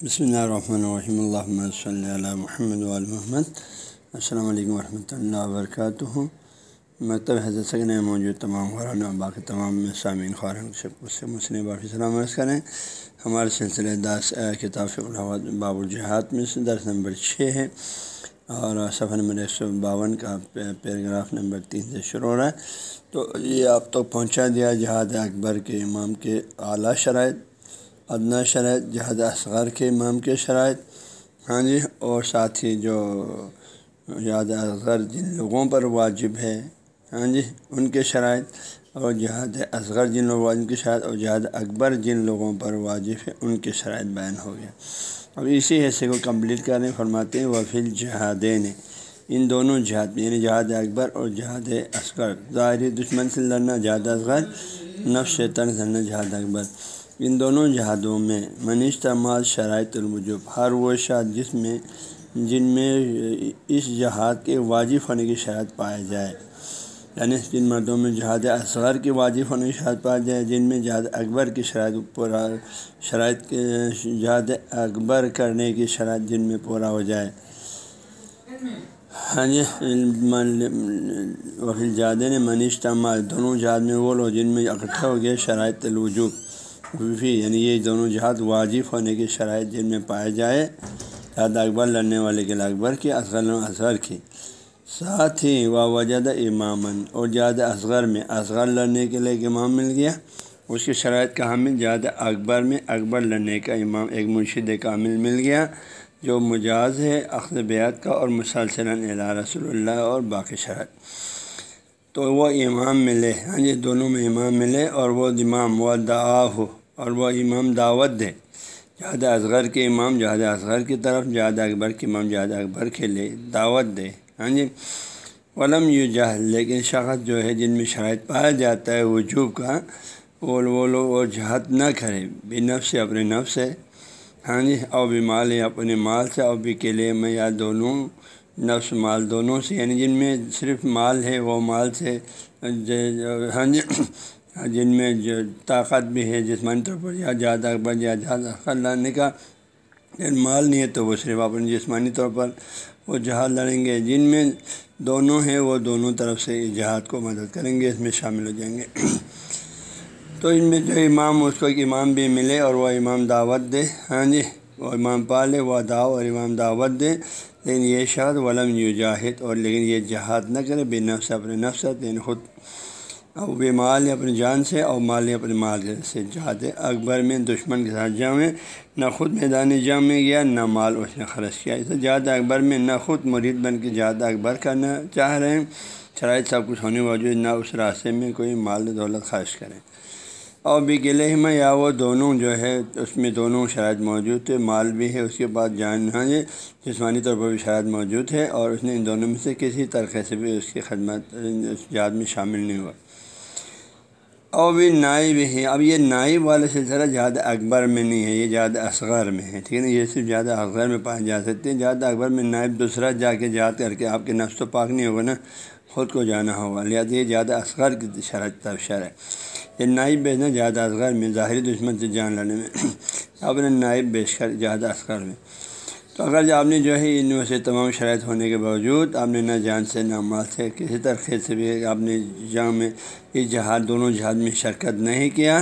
بسم اللہ الرحمن الرحیم اللہ صلی اللہ محمد محمد السلام علیکم ورحمۃ اللہ وبرکاتہ مکتب حضرت سکن موجود تمام خوران اور باقی تمام سامعین خوران سے مسلم باقی سلام عرض کریں ہمارے سلسلے دس کتاب باب الجہاد میں سے درس نمبر چھ ہے اور صفحہ نمبر ایک سو باون کا پیراگراف نمبر تین سے شروع ہو رہا ہے تو یہ آپ تک پہنچا دیا جہاد اکبر کے امام کے اعلیٰ شرائط ادنا شرائط، جہاد اصغر کے امام کے شرائط ہاں جی اور ساتھ ہی جو جہاد اصغر جن لوگوں پر واجب ہے ہاں جی ان کے شرائط، اور جہاد اصغر جن لوگوں ان کی شرائط، اور جہاد اکبر جن لوگوں پر واجب ہے، ان کے شرائط بیان ہو گیا۔ اب اسی حصے کو کمپلیٹ کرنے فرماتے ہیں، وفیل جہادین، ان دونوں جہاد یعنی جہاد اکبر اور جہاد اصغر۔ ظاہری دشمن سے لڑنا، جہاد اصغر، نفس شیطان سے لڑنا، جہاد اکبر۔ ان دونوں جہادوں میں منیش شرائط الوجوب ہر وہ شاد جس میں جن میں اس جہاد کے واجب ہونے کی شرائط پایا جائے۔ یعنی جن مردوں میں جہاد اصغر کی واجب ہونے کی شرائط پایا جائے، جن میں جہاد اکبر کی شرائط پورا شرائط کے جہاد اکبر کرنے کی شرائط جن میں پورا ہو جائے۔ ہاں جی وکیل جادے نے منیش تمال دونوں جہاد میں وہ لوگ جن میں اکٹھا ہو گیا شرائط الوجوب۔ بھی یعنی یہ دونوں جہاد واجب ہونے کی شرائط جن میں پائے جائے۔ جہاد اکبر لڑنے والے کے اکبر کی، اصغر اصغر کی۔ ساتھ ہی و وجد امامن اور جہاد اصغر میں اصغر لڑنے کے لیے ایک امام مل گیا۔ اس کی شرائط کا حامل جہاد اکبر میں اکبر لڑنے کا امام، ایک مرشد کامل مل گیا، جو مجاز ہے، اخذ بیات کا اور مسلسل رسول اللہ اور باقی شرائط۔ تو وہ امام ملے۔ ہاں جی دونوں میں امام ملے اور وہ امام و دعا ہو۔ اور وہ امام دعوت دے جہاد اصغر کے امام، جہاد اصغر کی طرف، جہاد اکبر کے امام، جہاد اکبر کے لیے دعوت دے ہاں جی؟ علم یو جہد لیکن شخص جو ہے جن میں شرائط پایا جاتا ہے وجوب کا، وہ وہ لوگ وہ جہاد نہ کرے۔ بے نفس سے اپنے نفس سے ہاں جی؟ اور بھی مال ہے، اپنے مال سے، اور بھی قلعے میں یا دونوں نفس، مال دونوں سے۔ یعنی جن میں صرف مال ہے، وہ مال سے ہاں جی؟ جن میں جو طاقت بھی ہے، جسمانی طور پر یا زیادہ اکبر یا زیادہ لانے کا مال نہیں ہے تو وہ صرف اپنے جسمانی طور پر وہ جہاد لڑیں گے۔ جن میں دونوں ہیں، وہ دونوں طرف سے جہاد کو مدد کریں گے، اس میں شامل ہو جائیں گے۔ تو ان میں جو امام، اس کو ایک امام بھی ملے اور وہ امام دعوت دے۔ ہاں جی وہ امام پالے، وہ داؤ اور امام دعوت دے۔ لیکن یہ شاد ولم یو جاہد اور لیکن یہ جہاد نہ کرے، بے نفس اپنے نفس یعنی خود اور بے مال اپنی جان سے اور مال اپنے مال سے جہاد اکبر میں دشمن کے ساتھ جامع نہ خود میدان جام میں گیا، نہ مال اس نے خرچ کیا۔ اسے جہاد اکبر میں، نہ خود مرید بن کے جہاد اکبر کرنا چاہ رہے ہیں۔ شرائط سب کچھ ہونے باوجود نہ اس راستے میں کوئی مال دولت خرچ کریں اور بھی قلعے میں یا وہ دونوں جو ہے، اس میں دونوں شرائط موجود تھے۔ مال بھی ہے، اس کے بعد جان ہاں جی جسمانی طور پر بھی شرائط موجود ہے اور اس نے ان دونوں میں سے کسی طریقے سے بھی اس کی خدمت، اس جہاد میں شامل نہیں ہوا۔ اور بھی نائب ہے اب یہ نائب والا سلسلہ جہاد اکبر میں نہیں ہے، یہ جہاد اصغر میں ہے، ٹھیک ہے نا؟ یہ صرف زیادہ اصغر میں پائے جا سکتے ہیں۔ جہاد اکبر میں نائب دوسرا جا کے جہاد کر کے آپ کے نفس و پاک نہیں ہوگا نا، خود کو جانا ہوگا۔ لہٰذا یہ زیادہ اصغر کی شرط تبشر ہے۔ یہ نائب بھیجنا زیادہ اصغر میں، ظاہری دشمن سے جان لینے میں۔ آپ نے نائب بیچ کر زیادہ اصغر میں۔ تو اگر آپ نے جو ہے ان میں سے تمام شرائط ہونے کے باوجود آپ نے نہ جان سے نہ مال سے کسی طریقے سے بھی آپ نے جہاں میں اس جہاد دونوں جہاد میں شرکت نہیں کیا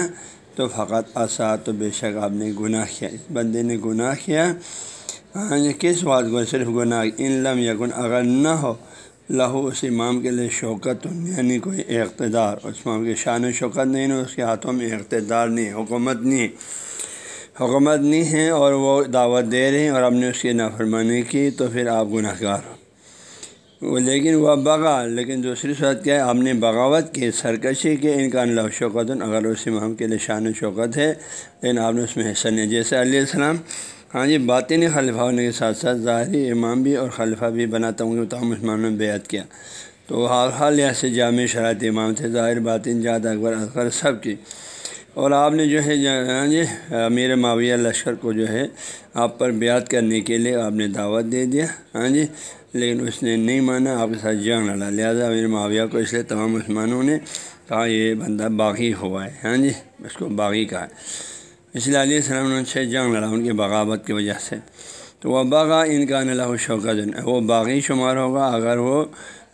تو فقط آسا تو بے شک آپ نے گناہ کیا اس بندے نے گناہ کیا ہاں کس بات کو صرف گناہ؟ ان لم یا گن اگر نہ ہو، لہو اس امام کے لیے شوکت یعنی کوئی اقتدار، اس امام کی شان و شوکت نہیں، اس کے ہاتھوں میں اقتدار نہیں، حکومت نہیں۔ حکومت نہیں ہے اور وہ دعوت دے رہے ہیں اور آپ نے اس کی نافرمانی کی تو پھر آپ گناہ گار ہو لیکن وہ بغا، لیکن دوسری صورت کیا ہے؟ آپ نے بغاوت کی، سرکشی کے ان کا شوکت اگر اس امام کے لیے شان و شوکت ہے، لیکن آپ نے اس میں حصہ نہیں جیسے علیہ السلام ہاں جی باطنی خلیفہ ہونے کے ساتھ ساتھ ظاہری امام بھی اور خلیفہ بھی بناتا ہوں گے تمام مسلمانوں نے بیعت کیا۔ تو حال حال لحاظ سے جامع شرائط امام تھے، ظاہر باطن، جاد اکبر اکبر سب کی۔ اور آپ نے جو ہے ہاں جی امیر معاویہ لشکر کو جو ہے آپ پر بیعت کرنے کے لیے آپ نے دعوت دے دیا ہاں جی لیکن اس نے نہیں مانا، آپ کے ساتھ جنگ لڑا۔ لہٰذا امیر معاویہ کو اس لیے تمام مسلمانوں نے کہا یہ بندہ باغی ہوا ہے ہاں جی اس کو باغی کہا ہے۔ اس لیے علیہ السلام نے چھ جنگ لڑا، ان کی بغاوت کی وجہ سے۔ تو وہ باغا ان کا اللہ شوکت، وہ باغی شمار ہوگا۔ اگر وہ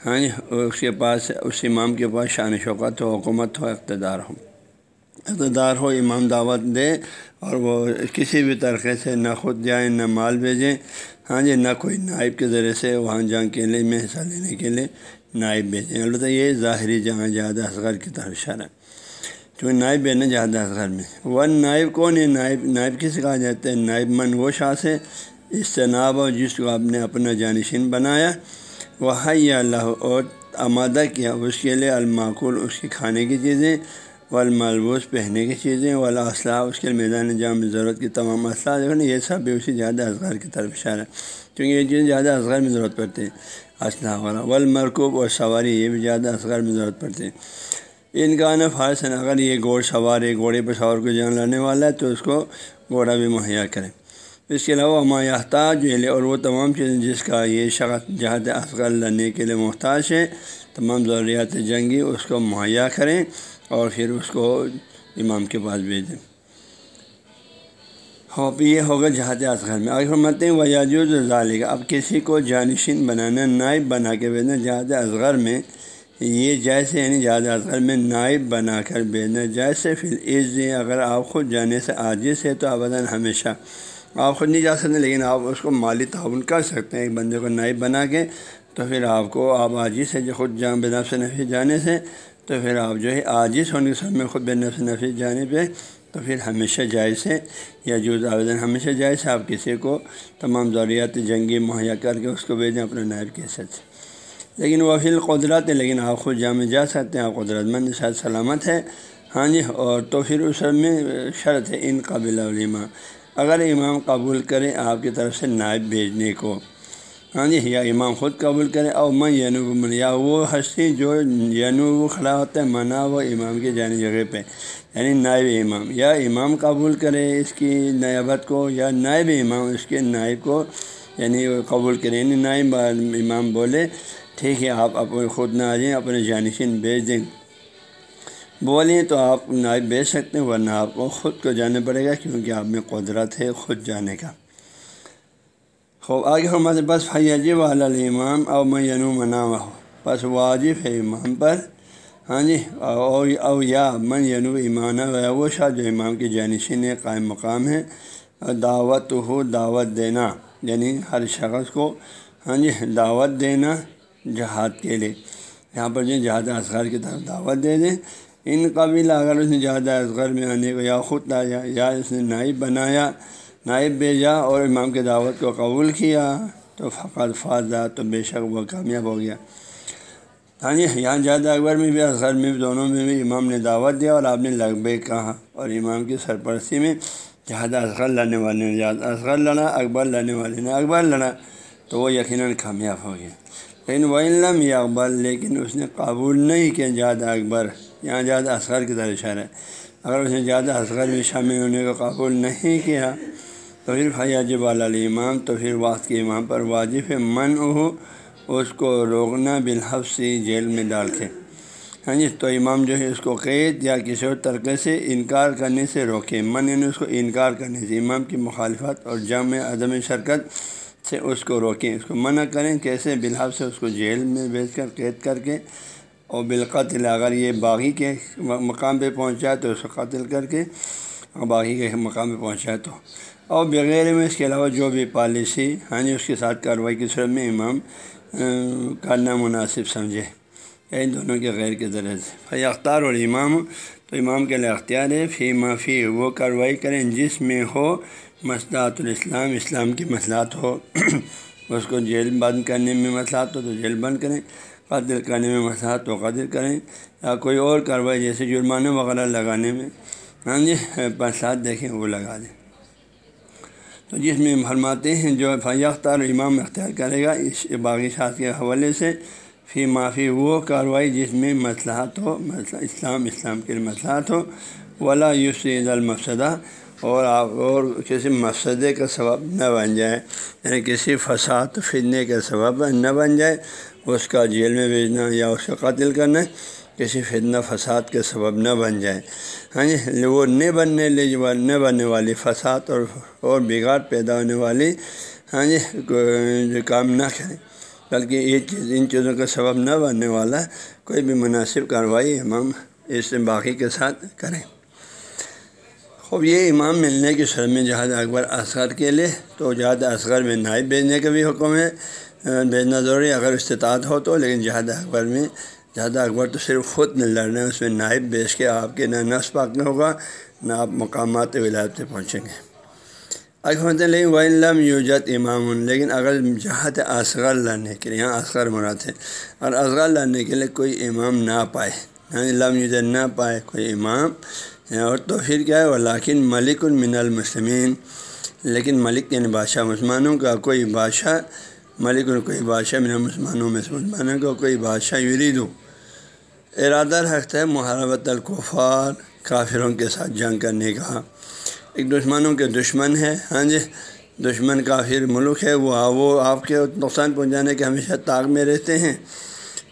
ہاں جی اس کے پاس، اس امام کے پاس شان شوکت ہو حکومت ہو اقتدار ہو اقتدار ہو، امام دعوت دے اور وہ کسی بھی طریقے سے نہ خود جائیں، نہ مال بھیجیں۔ ہاں جی نہ کوئی نائب کے ذریعے سے وہاں جنگ کے لیے میں حصہ لینے کے لیے نائب بھیجیں۔ البتہ یہ ظاہری جہاں جہاد اصغر کی طرف اشارہ ہے۔ چونکہ نائب ہے نا جہاد اصغر میں۔ ون نائب کون ہے؟ نائب نائب کس کہا جاتا ہے؟ نائب من وہ شاہ سے اجتناب اور جس کو آپ نے اپنا جانشین بنایا، وہ اللہ اور آمادہ کیا۔ اس کے لیے المعقول اس کی کھانے کی چیزیں۔ والملبوس پہننے کی چیزیں، والا اسلحہ اس کے میدان جام میں ضرورت کی تمام اسلحہ جو نا، یہ سب بھی اسی زیادہ اصغر کی طرف اشارہ ہے، کیونکہ یہ چیزیں زیادہ اصغر میں ضرورت پڑتی ہے اسلحہ والا، والمرکوب اور سواری، یہ بھی زیادہ اصغر میں ضرورت پڑتی ہے ان کا نا فارسن اگر یہ گھوڑ سوار ہے گھوڑے پر سوار کو جان لانے والا ہے، تو اس کو گھوڑا بھی مہیا کرے اس کے علاوہ ہمایاحتاج جو ہے اور وہ تمام چیزیں جس کا یہ شخص جہاد اصغر لڑنے کے لیے محتاج ہے، تمام ضروریات جنگی، اس کو مہیا کریں۔ اور پھر اس کو امام کے پاس بھیج دیں۔ ہاں، ہو یہ ہوگا جہاد اصغر میں۔ اگر مت وجاجوز ظالق اب کسی کو جانشین بنانا، نائب بنا کے بھیجنا جہاد اصغر میں، یہ جیسے یعنی جہاد اصغر میں نائب بنا کر بھیجنا، جیسے پھر عز اگر آپ خود جانے سے عاجز ہے تو ابداً ہمیشہ آپ خود نہیں جا سکتے، لیکن آپ اس کو مالی تعاون کر سکتے ہیں۔ ایک بندے کو نائب بنا کے تو پھر آپ کو، آپ عاجز ہے جو خود جان بے نفس نفی جانے سے تو پھر آپ جو ہے عاجز ہونے کے سامنے خود بے نفس نفی جانے پہ تو پھر ہمیشہ جائز ہے یا جو آویدن ہمیشہ جائز ہے، آپ کسی کو تمام ضروریات جنگی مہیا کر کے اس کو بھیجیں اپنے نائب کے حصے سے۔ لیکن وہ فی قدرت ہے لیکن آپ خود جامع جا سکتے ہیں، آپ قدرت مند شاید سلامت ہے ہاں جی اور تو پھر اس میں شرط ہے ان قابل علما اگر امام قبول کرے، آپ کی طرف سے نائب بھیجنے کو۔ ہاں جی یا امام خود قبول کرے اور میں ینوب یعنی من، یا وہ ہستی جو ینوب کھڑا ہوتا ہے منع وہ امام کی جانی جگہ پہ یعنی نائب امام، یا امام قبول کرے اس کی نیابت کو، یا نائب امام اس کے نائب کو یعنی قبول کرے یعنی نائب امام بولے، ٹھیک ہے، آپ اپنے خود نہ آ جائیں، اپنے جانشین بھیج دیں۔ بولیں تو آپ نائب بیچ سکتے ہیں، ورنہ آپ کو خود کو جانا پڑے گا کیونکہ آپ میں قدرت ہے خود جانے کا۔ خوب آگے ہمارے بس فیاجی والا امام او میں ینو منا ہو بس واجب ہے امام پر ہاں جی او او یا من ینو ایمانہ وہ شاہ جو امام کی جانشین قائم مقام ہے دعوت ہو دعوت دینا. یعنی ہر شخص کو ہاں جی دعوت دینا جہاد کے لیے. یہاں پر جو جہاد اصغر کی طرف دعوت دے دیں ان قبیلہ اگر اس نے زیادہ اصغر میں آنے کو یا خود لایا یا اس نے نائب بنایا نائب بھیجا اور امام کی دعوت کو قبول کیا تو فقط فاضہ تو بے شک وہ کامیاب ہو گیا۔ ہاں جی یہاں زیادہ اکبر میں بھی اصغر میں بھی، دونوں میں بھی امام نے دعوت دیا اور آپ نے لگبے کہا اور امام کی سرپرستی میں جہاد اصغر لڑنے والے نے جہاد اصغر لڑا اکبر لڑنے والے نے اکبر لڑا تو وہ یقیناً کامیاب ہو گیا۔ لیکن وہ علم یا اکبر لیکن اس نے قبول نہیں کیا جہاد اکبر۔ یہاں زیادہ اصغر کی طرح اشارہ ہے۔ اگر اس نے زیادہ اصغر میں شامل ہونے کو قبول نہیں کیا تو پھر فیاجب امام تو پھر وقت کے امام پر واجب من ہو، اس کو روکنا بالحفظی جیل میں ڈال کے۔ ہاں جی تو امام جو ہے اس کو قید یا کسی اور طریقے سے انکار کرنے سے روکے۔ من یعنی اس کو انکار کرنے سے۔ امام کی مخالفت اور جامع عدم شرکت سے اس کو روکیں۔ اس کو منع کریں۔ کیسے؟ بالحف سے اس کو جیل میں بھیج کر، قید کر کے۔ اور بالقتل، اگر یہ باغی کے مقام پہ پہنچا تو اس کو قتل کر کے۔ اور کے مقام پہ پہنچا تو۔ اور بغیر میں اس کے علاوہ جو بھی پالیسی ہاں جی اس کے ساتھ کارروائی کی صورت میں امام کرنا مناسب سمجھے۔ ان دونوں کے غیر کے ذریعے سے بھائی اختار اور امام تو امام کے لیے اختیار ہے۔ فی معافی وہ کارروائی کریں جس میں ہو مسئلات الاسلام، اسلام کی مسئلات ہو۔ اس کو جیل بند کرنے میں مسئلات ہو تو جیل بند کریں۔ قتل کرنے میں مسئلات تو قتل کریں۔ یا کوئی اور کارروائی جیسے جرمانے وغیرہ لگانے میں۔ ہاں جی مسئلات دیکھیں، وہ لگا دیں۔ تو جس میں فرماتے ہیں، جو فیاختار امام اختیار کرے گا، اس باغی ساتھ کے حوالے سے فی معافی وہ کارروائی جس میں مسلحات ہو اسلام اسلام کے مسئلات ہو۔ ولا یوس عید المفسدہ اور آپ، اور کسی مسئلے کا سبب نہ بن جائے یعنی کسی فساد، فتنے کا سبب نہ بن جائے، اس کا جیل میں بھیجنا یا اس کا قتل کرنا۔ کسی فتنہ فساد کے سبب نہ بن جائے ہاں جی وہ نہ بننے لے نہ بننے والی فساد اور اور بگاڑ پیدا ہونے والی ہاں جی جو کام نہ کریں۔ بلکہ یہ چیز ان چیزوں کا سبب نہ بننے والا کوئی بھی مناسب کارروائی امام اس باقی کے ساتھ کریں۔ خوب، یہ امام ملنے کی شرح میں جہاد اکبر اصغر کے لیے تو جہاد اصغر میں نائب بھیجنے کا بھی حکم ہے۔ بھیجنا ضروری اگر استطاعت ہو تو، لیکن جہاد اکبر میں جہاد اکبر تو صرف خود نہیں لڑنا ہے اس میں نائب بیچ کے آپ کے نہ نس پاک ہوگا، نہ آپ مقامات ولایت سے پہنچیں گے۔ اکمت لیکن و علم یوجت امام لیکن اگر جہاد اصغر لڑنے کے لیے، یہاں اصغر مراد ہے، اور اصغر لڑنے کے لیے کوئی امام نہ پائے یعنی علم یوجت نہ پائے کوئی امام یعنی اور تو پھر کیا ہے؟ لیکن ملک المن المسلمین لیکن ملک یعنی بادشاہ مسلمانوں کا کوئی بادشاہ، ملک کوئی بادشاہ من مسلمانوں میں مسلمانوں کا کوئی بادشاہ یرید ہو ارادہ رکھتا ہے محربت القفار کافروں کے ساتھ جنگ کرنے کا۔ ایک دشمنوں کے دشمن ہے ہاں جی دشمن کافر ملک ہے، وہ وہ آپ کے نقصان پہنچانے کے ہمیشہ طاق میں رہتے ہیں۔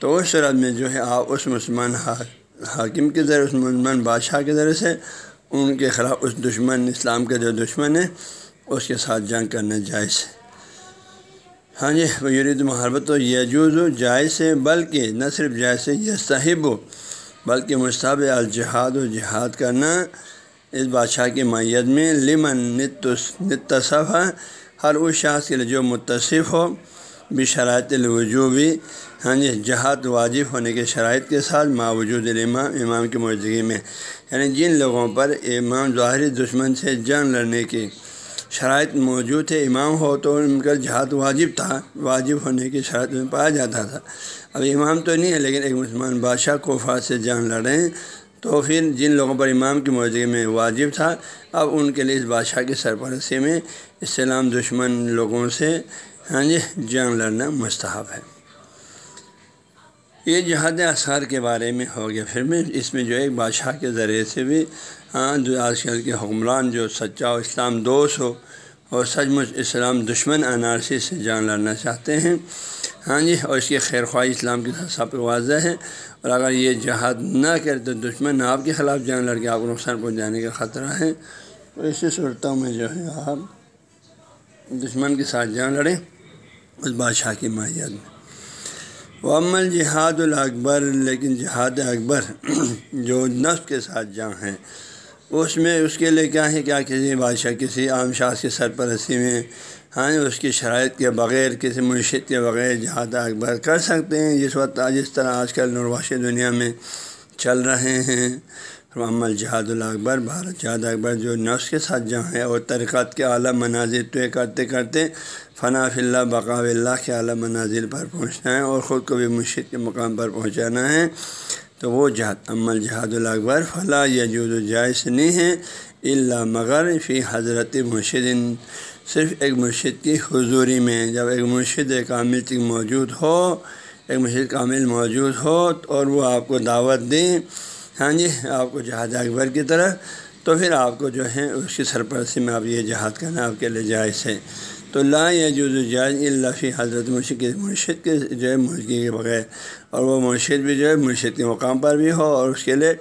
تو اس صورت میں جو ہے آپ اس مسلمان حاکم کے ذریعے، اس مسلمان بادشاہ کے ذریعے سے ان کے خلاف اس دشمن، اسلام کا جو دشمن ہے اس کے ساتھ جنگ کرنا جائز ہے۔ ہاں جی یرید محربت و یجوز و جائز ہے، بلکہ نہ صرف جائز ہے، یہ صاحب ہو بلکہ مشتب الجہاد و جہاد کرنا اس بادشاہ کی میت میں، لمن نتصف ہے ہر اس شخص کے لیے جو متصف ہو بھی شرائط الوجوبی ہاں جی جہاد واجب ہونے کے شرائط کے ساتھ ماوجود امام امام کی موجودگی میں۔ یعنی جن لوگوں پر امام ظاہری دشمن سے جنگ لڑنے کی شرائط موجود تھے، امام ہو تو ان کا جہاد واجب تھا، واجب ہونے کی شرائط میں پایا جاتا تھا۔ اب امام تو نہیں ہے، لیکن ایک مسلمان بادشاہ کو فات سے جنگ لڑیں تو پھر جن لوگوں پر امام کی موجودگی میں واجب تھا، اب ان کے لیے اس بادشاہ کی سرپرستی میں اسلام دشمن لوگوں سے ہاں جی جنگ لڑنا مستحب ہے۔ یہ جہاد اثار کے بارے میں ہو گیا۔ پھر بھی اس میں جو ایک بادشاہ کے ذریعے سے بھی ہاں جو آج کل کے حکمران جو سچا و اسلام دوست ہو اور سچ مچ اسلام دشمن انارسی سے جان لڑنا چاہتے ہیں۔ ہاں جی اور اس کی خیر خواہ اسلام کے ساتھ سب واضح ہے۔ اور اگر یہ جہاد نہ کرے تو دشمن آپ کے خلاف جان لڑ کے آپ کو نقصان پہنچانے کا خطرہ ہے۔ تو ایسی صورتوں میں جو ہے آپ دشمن کے ساتھ جان لڑیں اس بادشاہ کی ماہیت میں۔ وہ عمل جہاد الاکبر لیکن جہاد اکبر جو نفس کے ساتھ جان ہیں اس میں اس کے لیے کیا ہے، کیا کسی بادشاہ، کسی عام شاہ کی سرپرستی میں ہاں اس کی شرائط کے بغیر، کسی منشد کے بغیر جہاد اکبر کر سکتے ہیں، جس وقت جس طرح آج کل نرواش دنیا میں چل رہے ہیں۔ محمد جہاد الاکبر بھارت جہاد اکبر جو نفس کے ساتھ جہاں ہے اور ترقات کے اعلیٰ مناظر طے کرتے کرتے فنا فی اللہ بقا اللہ کے اعلیٰ مناظر پر پہنچنا ہے اور خود کو بھی مرشد کے مقام پر پہنچانا ہے۔ تو وہ جہاد، عمل جہاد الاکبر فلاں یجود و جائز نہیں ہے اللہ مگر فی حضرت مرشد۔ صرف ایک مرشد کی حضوری میں جب ایک مرشد کامل تک موجود ہو، ایک مرشد کامل موجود ہو اور وہ آپ کو دعوت دیں ہاں جی آپ کو جہاد اکبر کی طرح، تو پھر آپ کو جو ہے اس کی سرپرستی میں آپ یہ جہاد کرنا آپ کے لیے جائز ہے۔ تو لا جو جائز اللہ فی حضرت مرشد کے مرشد کے جو ہے مرغی کے بغیر۔ اور وہ مرشد بھی جو ہے مرشد کے مقام پر بھی ہو اور اس کے لیے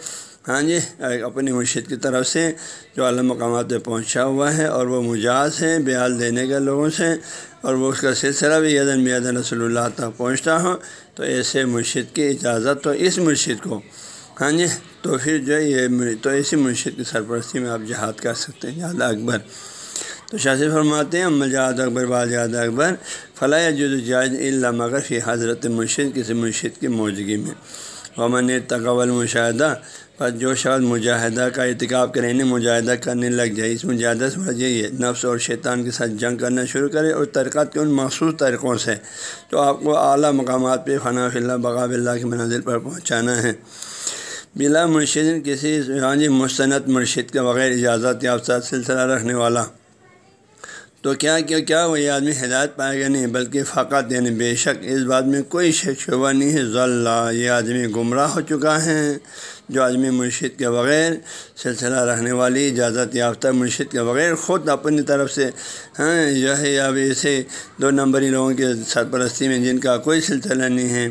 ہاں جی اپنی مرشد کی طرف سے جو اعلیٰ مقامات پہ پہنچا ہوا ہے اور وہ مجاز ہیں بیال دینے کے لوگوں سے اور وہ اس کا سلسلہ بھی یدن بیدن رسول اللہ تک پہنچتا ہوں تو ایسے مرشد کی اجازت تو اس مرشد کو۔ ہاں جی تو پھر جو ہے یہ تو ایسی مرشد کی سرپرستی میں آپ جہاد کر سکتے ہیں جہاد اکبر۔ تو شاذ فرماتے ہیں امل جہاد اکبر جہاد اکبر فلاح جائز اللہ مگر فی حضرت مرشد، کسی مرشد کی موجودگی میں۔ ومن تقول مشاہدہ پر جو شاید مجاہدہ کا ارتکاب کریں یعنی مجاہدہ کرنے لگ جائے، اس مجاہدہ سے وجہ یہ نفس اور شیطان کے ساتھ جنگ کرنا شروع کرے اور ترکات کے ان مخصوص طریقوں سے تو آپ کو اعلیٰ مقامات پہ فنا اللہ بغاب اللہ کے منازل پر پہنچانا ہے۔ بلا مرشد، کسی ہاں جی مستند مرشد کے بغیر اجازت یافتہ سلسلہ رکھنے والا تو کیا کیا کیا وہ یہ آدمی ہدایت پائے گا نہیں، بلکہ فقط یعنی بے شک اس بات میں کوئی شک شبہ نہیں ہے۔ ضلع یہ آدمی گمراہ ہو چکا ہے۔ جو آدمی مرشد کے بغیر سلسلہ رکھنے والی اجازت یافتہ مرشد کے بغیر خود اپنی طرف سے ہاں جو ہے، یا ایسے دو نمبری لوگوں کے سرپرستی میں جن کا کوئی سلسلہ نہیں ہے۔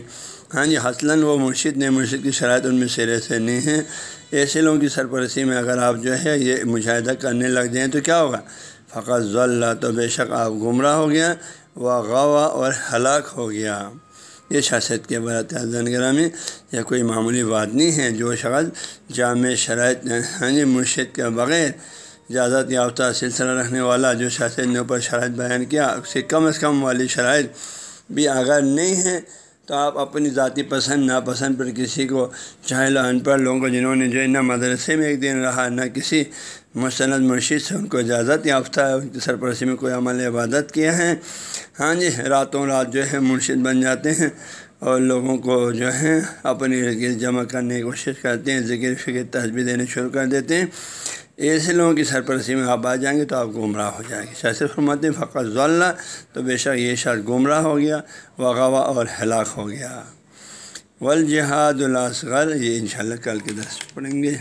ہاں جی حسلاً وہ مرشد نے مرشد کی شرائط ان میں سرے سے نہیں ہیں ایسے لوگوں کی سرپرستی میں اگر آپ جو ہے یہ مشاہدہ کرنے لگ جائیں تو کیا ہوگا؟ فقط ضلع تو بے شک آپ گمراہ ہو گیا و غوا اور ہلاک ہو گیا۔ یہ شاست کے برات زن گرامی یہ کوئی معمولی بات نہیں ہے۔ جو شخص جامع شرائط ہاں جی مرشد کے بغیر اجازت یافتہ سلسلہ رکھنے والا، جو شاست نے اوپر شرائط بیان کیا، اس سے کم از کم والی شرائط بھی اگر نہیں ہے تو آپ اپنی ذاتی پسند، ناپسند پر کسی کو چاہے ان پڑھ لوگوں کو جنہوں نے جو ہے نہ مدرسے میں ایک دن رہا، نہ کسی مستند مرشید سے ان کو اجازت یافتہ ہے ان کی سرپرستی میں کوئی عمل عبادت کیا ہے ہاں جی راتوں رات جو ہے مرشد بن جاتے ہیں اور لوگوں کو جو ہے اپنی رگیز جمع کرنے کی کوشش کرتے ہیں، ذکر فکر تجبی دینے شروع کر دیتے ہیں۔ ایسے لوگوں کی سرپرستی میں آپ آ جائیں گے تو آپ گمراہ ہو جائیں گے۔ شاست فرماتے ہیں، فقط ضلع تو بے شک یہ شرط گمراہ ہو گیا وغوا اور ہلاک ہو گیا۔ والجہاد الاصغر یہ انشاءاللہ کل کے درس پڑھیں گے۔